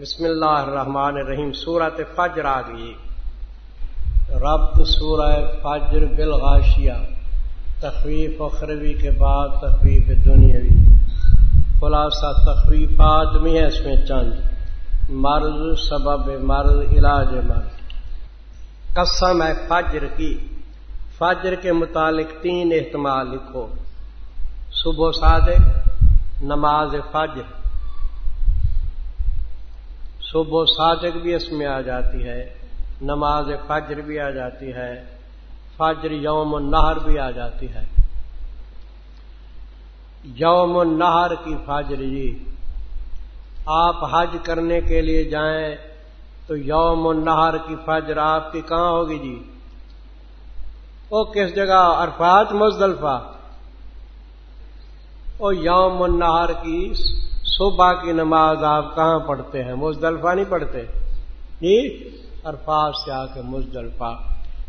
بسم اللہ الرحمن الرحیم، سورت فجر آ گئی۔ ربط سورہ فجر بالغاشیہ تخریف اخروی کے بعد تخریف دنیاوی۔ خلاصہ تخریفات بھی ہے اس میں چند۔ مرض، سبب مرض، علاج مرض۔ قسم ہے فجر کی۔ فجر کے متعلق تین احتمال لکھو۔ صبح صادق نماز فجر۔ صبح و صادق بھی اس میں آ جاتی ہے، نماز فجر بھی آ جاتی ہے، فجر یوم النہر بھی آ جاتی ہے۔ یوم النہر کی فجر جی آپ حج کرنے کے لیے جائیں تو یوم النہر کی فجر آپ کی کہاں ہوگی جی؟ وہ کس جگہ؟ عرفات مزدلفہ۔ وہ یوم النہر کی صبح کی نماز آپ کہاں پڑھتے ہیں؟ مزدلفہ نہیں پڑھتے؟ جی عرفات سے آ کے مزدلفہ۔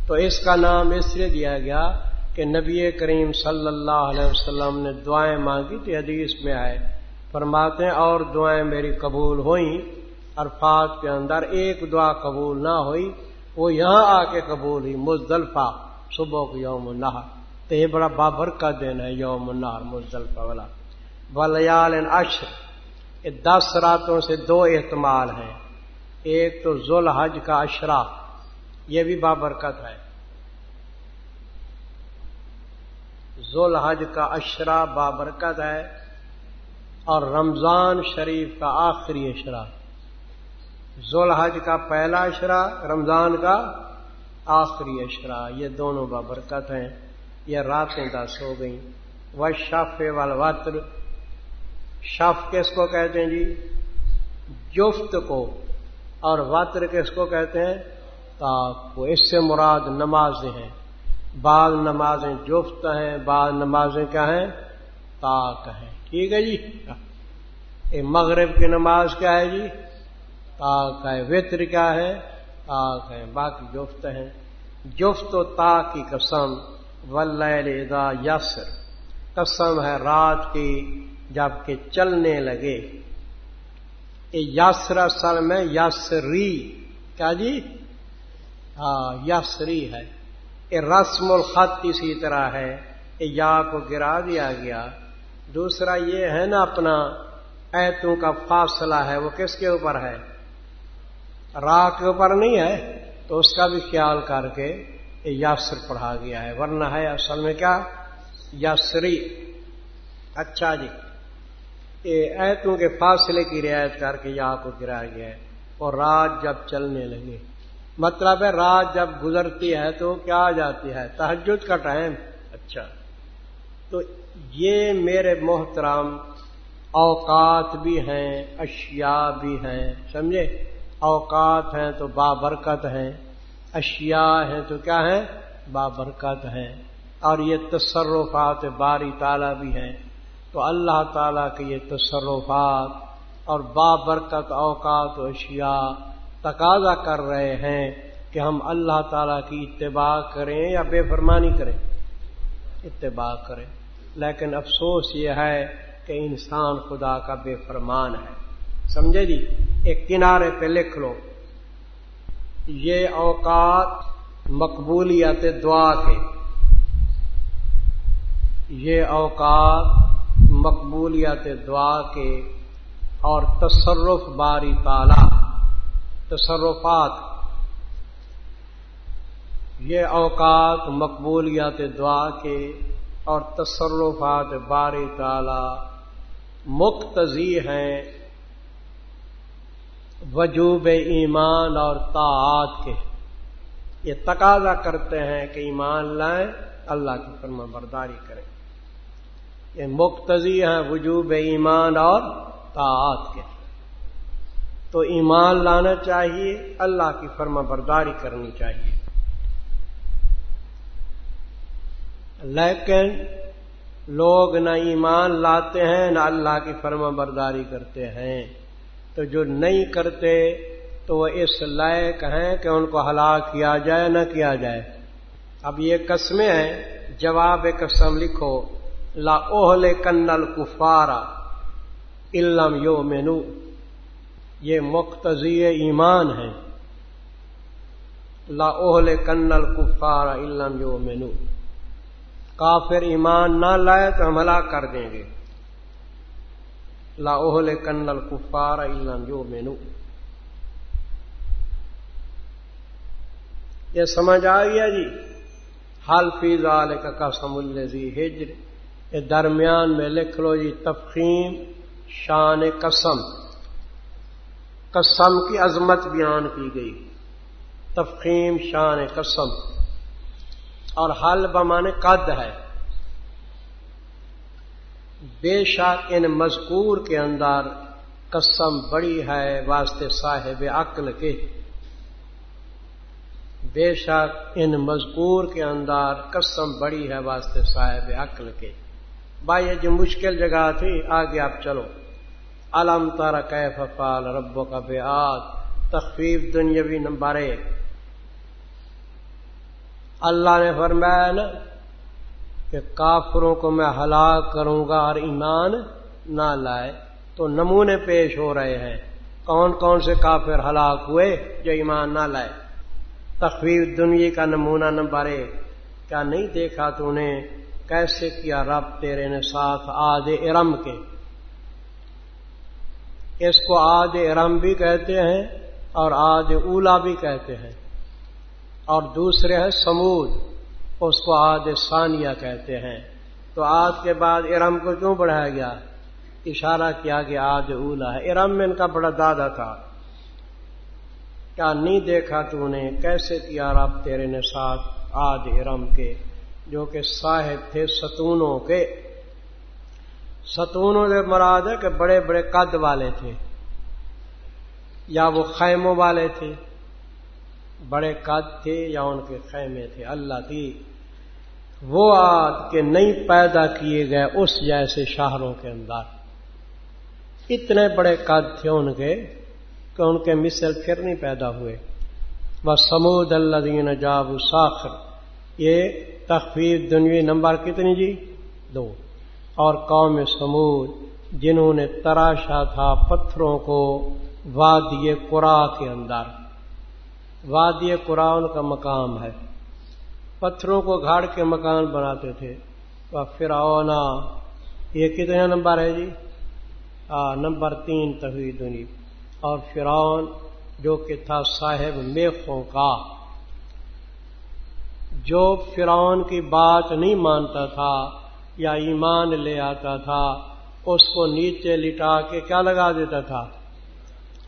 تو اس کا نام اس لیے دیا گیا کہ نبی کریم صلی اللہ علیہ وسلم نے دعائیں مانگی تھی، حدیث میں آئے۔ فرماتے ہیں، اور دعائیں میری قبول ہوئیں۔ عرفات کے اندر ایک دعا قبول نہ ہوئی، وہ یہاں آ کے قبول ہوئی، مزدلفہ، صبح کو یوم النہر۔ تو یہ بڑا بابر کا دن ہے، یوم النہر، مزدلفہ والا۔ ولیال دس راتوں سے دو احتمال ہیں۔ ایک تو ذوال حج کا اشرا یہ بھی بابرکت ہے۔ ذوال حج کا اشرا بابرکت ہے اور رمضان شریف کا آخری اشرا ذوال حج کا پہلا اشرا رمضان کا آخری اشرا یہ دونوں بابرکت ہیں۔ یہ راتیں دس ہو گئیں۔ وہ شف والر شف کس کو کہتے ہیں جی؟ جفت کو۔ اور وطر کس کو کہتے ہیں؟ تاک کو اس سے مراد نمازیں ہیں۔ بعض نمازیں جفت ہیں، بعض نمازیں کیا ہیں؟ تاک ہیں۔ ٹھیک ہے جی؟ مغرب کی نماز کیا ہے جی؟ تاک ہے۔ وطر کیا ہے؟ تاک ہے۔ باقی جفت ہیں۔ جفت و تاک کی قسم ولیدا یسر۔ قسم ہے رات کی۔ جبکہ چلنے لگے۔ یاسر سر میں یاسری۔ کیا جی؟ ہاں یاسری ہے۔ یہ رسم الخط اسی طرح ہے۔ یہ یا کو گرا دیا گیا۔ دوسرا یہ ہے نا اپنا، ایتوں کا فاصلہ ہے۔ وہ کس کے اوپر ہے؟ راہ کے اوپر نہیں ہے۔ تو اس کا بھی خیال کر کے یاسر پڑھا گیا ہے۔ ورنہ ہے اصل میں کیا؟ یاسری۔ اچھا جی۔ ایتوں کے فاصلے کی رعایت کر کے یا کو گرایا گیا ہے اور رات جب چلنے لگے مطلب ہے رات جب گزرتی ہے تو کیا آ جاتی ہے؟ تحجد کا ٹائم۔ اچھا۔ تو یہ میرے محترام اوقات بھی ہیں اشیاء بھی ہیں سمجھے؟ اوقات ہیں تو بابرکت ہیں اشیاء ہیں تو کیا ہیں؟ بابرکت ہیں۔ اور یہ تصرفات باری تالا بھی ہیں۔ تو اللہ تعالیٰ کے یہ تصرفات اور بابرکت اوقات و اشیاء تقاضا کر رہے ہیں کہ ہم اللہ تعالیٰ کی اتباع کریں یا بے فرمانی کریں؟ اتباع کریں۔ لیکن افسوس یہ ہے کہ انسان خدا کا بے فرمان ہے۔ سمجھے جی؟ ایک کنارے پہ لکھ لو۔ یہ اوقات مقبولیت دعا کے۔ یہ اوقات مقبولیت دعا کے اور تصرف باری تالا تصرفات۔ یہ اوقات مقبولیت دعا کے اور تصرفات باری تالا مقتضی ہیں وجوب ایمان اور طاعت کے۔ یہ تقاضا کرتے ہیں کہ ایمان لائیں، اللہ کی فرما برداری کریں۔ یہ مقتضی ہیں وجوب ایمان اور طاعت کے۔ تو ایمان لانا چاہیے، اللہ کی فرما برداری کرنی چاہیے۔ لیکن لوگ نہ ایمان لاتے ہیں، نہ اللہ کی فرما برداری کرتے ہیں۔ تو جو نہیں کرتے تو وہ اس لائق ہیں کہ ان کو ہلاک کیا جائے، نہ کیا جائے۔ اب یہ قسمیں ہیں، جواب قسم لکھو۔ لا اوہل کنل کفارا علم یو مینو یہ مقتضی ایمان ہے۔ لا اوہل کنل کفار علم جو مینو کافر ایمان نہ لائے تو ہم ہلاک کر دیں گے۔ لا اوہل کنل کفار علم جو مینو یہ سمجھ آ گیا جی؟ حال فی زال کا قسم الزی ہجر۔ درمیان میں لکھ لو جی تفخیم، شان قسم۔ قسم کی عظمت بیان کی گئی۔ تفخیم، شان قسم۔ اور حل بمان قد ہے۔ بے شک ان مذکور کے اندر قسم بڑی ہے واسطے صاحب عقل کے۔ بے شک ان مذکور کے اندر قسم بڑی ہے واسطے صاحب عقل کے۔ بھائی، یہ جو مشکل جگہ تھی، آگے آپ چلو۔ علم تارا کیف فال ربو کا بے آد تخفیف دنیاوی نمبر ایک۔ اللہ نے فرمایا نا کہ کافروں کو میں ہلاک کروں گا اور ایمان نہ لائے۔ تو نمونے پیش ہو رہے ہیں۔ کون کون سے کافر ہلاک ہوئے جو ایمان نہ لائے؟ تخفیف دنیا کا نمونہ نمبر ایک۔ کیا نہیں دیکھا تو نے کیسے کیا رب تیرے نے ساتھ آد ارم کے؟ اس کو آد ارم بھی کہتے ہیں اور آد اولا بھی کہتے ہیں۔ اور دوسرے ہے سمود، اس کو آد ثانیہ کہتے ہیں۔ تو آد کے بعد ارم کو کیوں بڑھایا گیا؟ اشارہ کیا کہ آد اولا ہے۔ ارم میں ان کا بڑا دادا تھا۔ کیا نہیں دیکھا تو نے کیسے کیا رب تیرے نے ساتھ آد ارم کے؟ جو کہ صاحب تھے ستونوں کے۔ ستونوں سے مراد ہے کہ بڑے بڑے قد والے تھے۔ یا وہ خیموں والے تھے۔ بڑے قد تھے یا ان کے خیمے تھے۔ اللہ تھی وہ آد کے نہیں پیدا کیے گئے اس جیسے شہروں کے اندر۔ اتنے بڑے قد تھے ان کے کہ ان کے مثل پھر نہیں پیدا ہوئے۔ وہ سمود اللہ دین جاب ساخر۔ یہ تخفیف دنوی نمبر کتنی جی؟ دو۔ اور قوم سمود جنہوں نے تراشا تھا پتھروں کو وادی قرا کے اندر۔ وادی قرآن کا مقام ہے۔ پتھروں کو گھاڑ کے مکان بناتے تھے۔ وہ یہ کتنا نمبر ہے جی؟ ہاں نمبر تین تحویل دنیا اور فرعون جو کہ تھا صاحب میخوں کا۔ جو فرعون کی بات نہیں مانتا تھا یا ایمان لے آتا تھا، اس کو نیچے لٹا کے کیا لگا دیتا تھا؟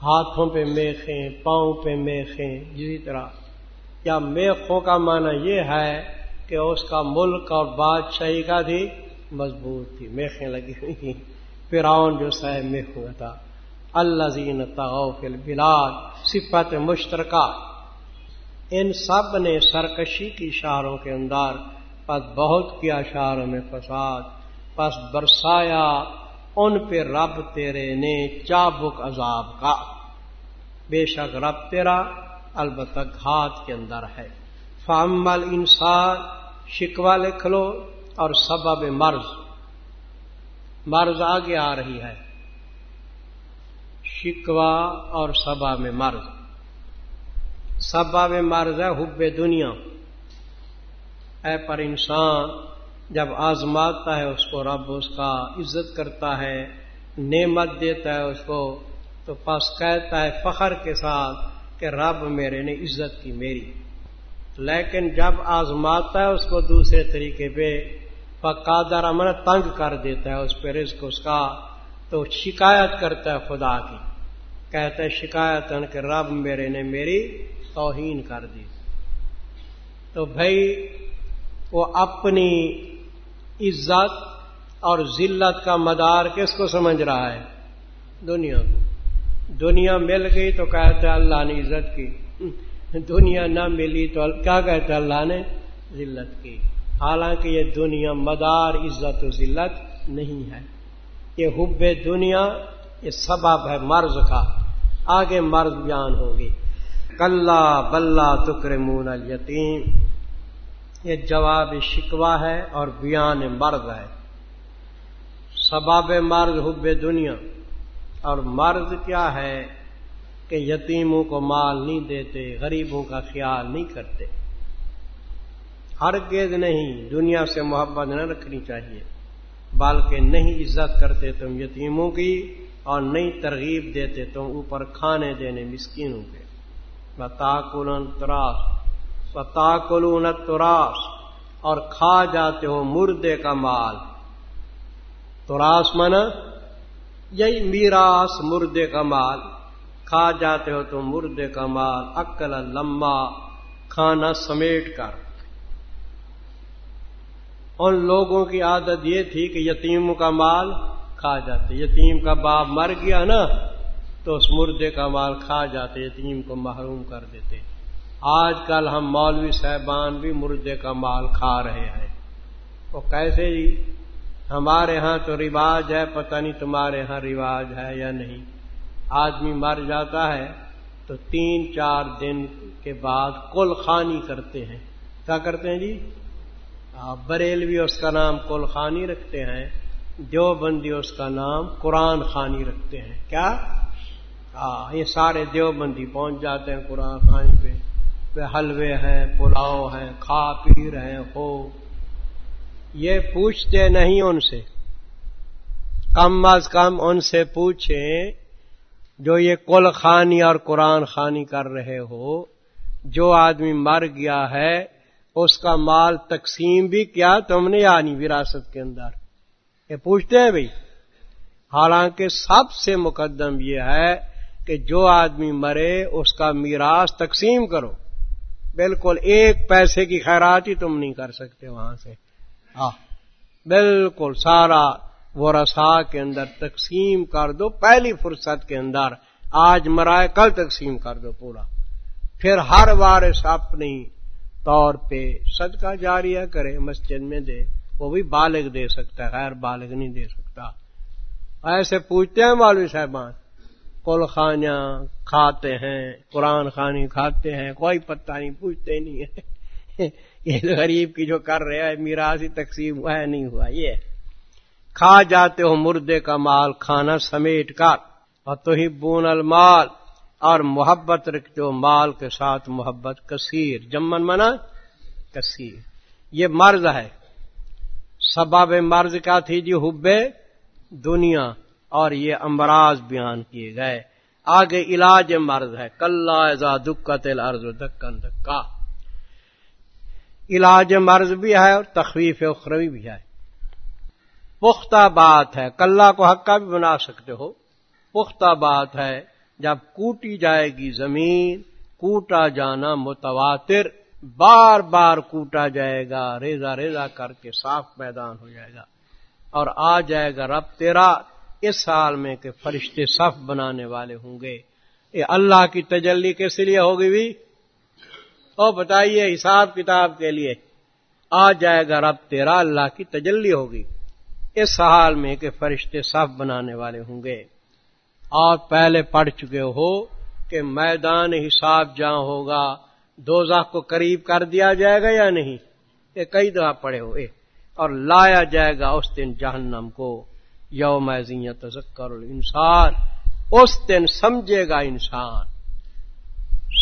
ہاتھوں پہ میخیں، پاؤں پہ میخیں، اسی طرح۔ یا میخوں کا معنی یہ ہے کہ اس کا ملک اور بادشاہی کا بھی مضبوط تھی، میخیں لگی ہوئی تھیں۔ فرعون جو صاحب میخوں کا تھا۔ اللہ زین فل بلاد صفت مشترکہ۔ ان سب نے سرکشی کی اشاروں کے اندر پس بہت کیا اشاروں میں فساد، پس برسایا ان پہ رب تیرے نے چابک عذاب کا۔ بے شک رب تیرا البتہ گھات کے اندر ہے۔ فامل انسان شکوا لکھ لو اور سبب مرض۔ مرض آگے آ رہی ہے۔ شکوا اور سبا میں مرض۔ سبا مرض ہے حب دنیا۔ اے پر انسان جب آزماتا ہے اس کو رب اس کا عزت کرتا ہے، نعمت دیتا ہے اس کو، تو پس کہتا ہے فخر کے ساتھ کہ رب میرے نے عزت کی میری۔ لیکن جب آزماتا ہے اس کو دوسرے طریقے پہ، فقادر امن تنگ کر دیتا ہے اس پہ رزق اس کا، تو شکایت کرتا ہے خدا کی۔ کہتا ہے شکایت کہ رب میرے نے میری توہین کر دی۔ تو بھائی، وہ اپنی عزت اور ذلت کا مدار کس کو سمجھ رہا ہے؟ دنیا کو۔ دنیا مل گئی تو کہتے اللہ نے عزت کی۔ دنیا نہ ملی تو کیا کہتے اللہ نے؟ ذلت کی۔ حالانکہ یہ دنیا مدار، عزت و ذلت نہیں ہے۔ یہ حب دنیا، یہ سبب ہے مرض کا۔ آگے مرض بیان ہوگی۔ کلّا بلہ تکر مون یتیم یہ جواب شکوا ہے اور بیان مرض ہے۔ سباب مرض حب دنیا۔ اور مرض کیا ہے کہ یتیموں کو مال نہیں دیتے، غریبوں کا خیال نہیں کرتے۔ ہر گیز نہیں، دنیا سے محبت نہ رکھنی چاہیے۔ بلکہ نہیں عزت کرتے تم یتیموں کی اور نہیں ترغیب دیتے تم اوپر کھانے دینے مسکینوں کے۔ بتاکلن تراس بتاکلون تراس، اور کھا جاتے ہو مردے کا مال۔ تراس من یہی میراس مردے کا مال۔ کھا جاتے ہو تم مردے کا مال۔ اکل لمبا کھانا سمیٹ کر۔ ان لوگوں کی عادت یہ تھی کہ یتیم کا مال کھا جاتے۔ یتیم کا باپ مر گیا نا تو اس مردے کا مال کھا جاتے، یتیم کو محروم کر دیتے۔ آج کل ہم مولوی صاحبان بھی مردے کا مال کھا رہے ہیں۔ وہ کیسے جی؟ ہمارے ہاں تو رواج ہے، پتہ نہیں تمہارے ہاں رواج ہے یا نہیں۔ آدمی مر جاتا ہے تو تین چار دن کے بعد کل خانی کرتے ہیں۔ کیا کرتے ہیں جی؟ بریلوی اس کا نام کل خانی رکھتے ہیں۔ جو بندی اس کا نام قرآن خانی رکھتے ہیں۔ کیا؟ ہاں یہ سارے دیوبندی پہنچ جاتے ہیں قرآن خانی پہ۔ حلوے ہیں، پلاؤ ہیں، کھا پی رہے ہو۔ یہ پوچھتے نہیں ان سے۔ کم از کم ان سے پوچھیں جو یہ کل خانی اور قرآن خانی کر رہے ہو۔ جو آدمی مر گیا ہے، اس کا مال تقسیم بھی کیا تم نے یعنی وراثت کے اندر۔ یہ پوچھتے ہیں بھائی حالانکہ سب سے مقدم یہ ہے کہ جو آدمی مرے اس کا میراث تقسیم کرو۔ بالکل ایک پیسے کی خیرات ہی تم نہیں کر سکتے وہاں سے۔ بالکل سارا وہ رسا کے اندر تقسیم کر دو۔ پہلی فرصت کے اندر آج مرائے، کل تقسیم کر دو پورا۔ پھر ہر وارث اپنی طور پہ صدقہ جاریہ کرے، مسجد میں دے۔ وہ بھی بالغ دے سکتا ہے غیر بالغ نہیں دے سکتا۔ ایسے پوچھتے ہیں مولوی صاحبان کل خانیاں کھاتے ہیں، قرآن خانی کھاتے ہیں، کوئی پتہ نہیں، پوچھتے نہیں ہے یہ غریب کی جو کر رہے ہیں، میراثی تقسیم ہوا ہے، نہیں ہوا۔ یہ کھا جاتے ہو مردے کا مال، کھانا سمیٹ کر۔ اور تو ہی بون المال۔ اور محبت رکھتے ہو مال کے ساتھ محبت، کثیر۔ جمن منا کثیر۔ یہ مرض ہے۔ سباب مرض کیا تھی جی؟ حب دنیا۔ اور یہ امراض بیان کیے گئے۔ آگے علاج مرض ہے۔ کل دکت الارض دکن دکا۔ علاج مرض بھی ہے اور تخویف اخروی بھی ہے۔ پختہ بات ہے۔ کلّا کو حقہ بھی بنا سکتے ہو۔ پختہ بات ہے۔ جب کوٹی جائے گی زمین، کوٹا جانا متواتر۔ بار بار کوٹا جائے گا ریزا ریزا کر کے صاف میدان ہو جائے گا۔ اور آ جائے گا رب تیرا۔ اس سال میں کہ فرشتے صف بنانے والے ہوں گے۔ یہ اللہ کی تجلی کس لیے ہوگی بھی؟ او بتائیے حساب کتاب کے لیے۔ آ جائے گا رب تیرا اللہ کی تجلی ہوگی۔ اس حال میں کہ فرشتے صف بنانے والے ہوں گے۔ آپ پہلے پڑھ چکے ہو کہ میدان حساب جہاں ہوگا دو کو قریب کر دیا جائے گا یا نہیں؟ یہ کئی دفعہ پڑے ہوئے۔ اور لایا جائے گا اس دن جہنم کو۔ یوم تذکر انسان اس دن سمجھے گا انسان۔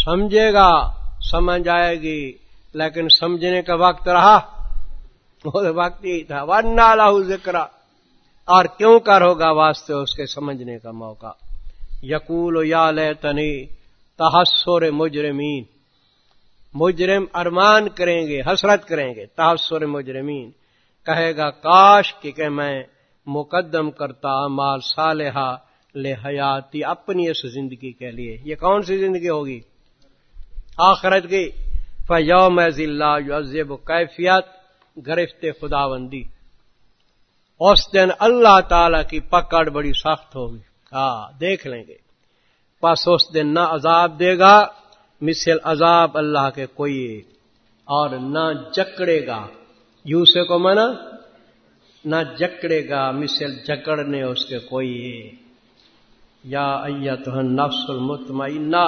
سمجھے گا، سمجھ آئے گی، لیکن سمجھنے کا وقت رہا۔ وہ وقت ہی تھا۔ ورنہ نالا ذکر۔ اور کیوں کر ہوگا واسطے اس کے سمجھنے کا موقع؟ یقول و یا تنی تحسر مجرمین۔ مجرم ارمان کریں گے، حسرت کریں گے۔ تحسر مجرمین۔ کہے گا، کاش کہ میں مقدم کرتا، مال صالحہ لے حیاتی اپنی اس زندگی کے لیے۔ یہ کون سی زندگی ہوگی؟ آخرت کی۔ فیوم اللہ عزب کیفیت، گرفت خداوندی۔ اس دن اللہ تعالی کی پکڑ بڑی سخت ہوگی۔ ہاں دیکھ لیں گے۔ پس اس دن نہ عذاب دے گا، مثل عذاب اللہ کے کوئی اور نہ جکڑے گا۔ یو سے کو منا نہ جکڑے گا، مثل جکڑنے اس کے کوئی۔ یا ایت نفس المطمئنہ۔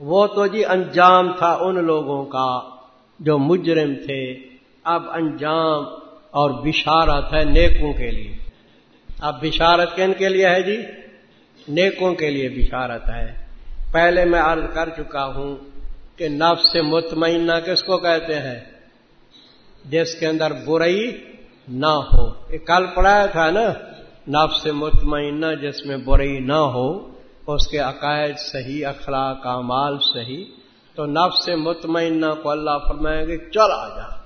وہ تو جی انجام تھا ان لوگوں کا جو مجرم تھے۔ اب انجام اور بشارت ہے نیکوں کے لیے۔ اب بشارت کن کے لیے ہے جی؟ نیکوں کے لیے بشارت ہے۔ پہلے میں عرض کر چکا ہوں کہ نفس مطمئنہ کس کو کہتے ہیں؟ جس کے اندر برائی نہ ہو۔ یہ کل پڑھایا تھا نا نفس سے مطمئنہ جس میں برائی نہ ہو، اس کے عقائد صحیح، اخلاق، اعمال صحیح۔ تو نفس سے مطمئنہ کو اللہ فرمائیں گے چلا جا۔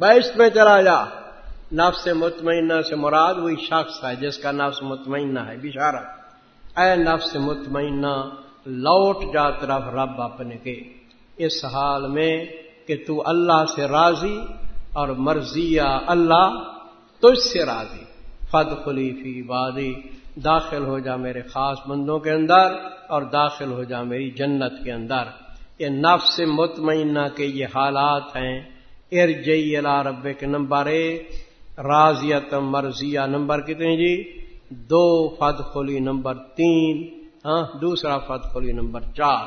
بیس میں چلا جا۔ نفس سے مطمئنہ سے مراد وہی شخص ہے، جس کا نفس مطمئنہ ہے، بشارت۔ اے نفس مطمئنہ لوٹ جا طرف رب اپنے کے۔ اس حال میں کہ تو اللہ سے راضی اور مرضیہ اللہ تجھ سے راضی۔ فد خلیفی وادی، داخل ہو جا میرے خاص بندوں کے اندر اور داخل ہو جا میری جنت کے اندر۔ یہ نفس مطمئنہ کے یہ حالات ہیں۔ ار جئی اللہ رب کے نمبر ایک، راضیت مرضیہ نمبر کتنے جی؟ دو فد خلی نمبر تین۔ ہاں دوسرا فت خلی نمبر چار۔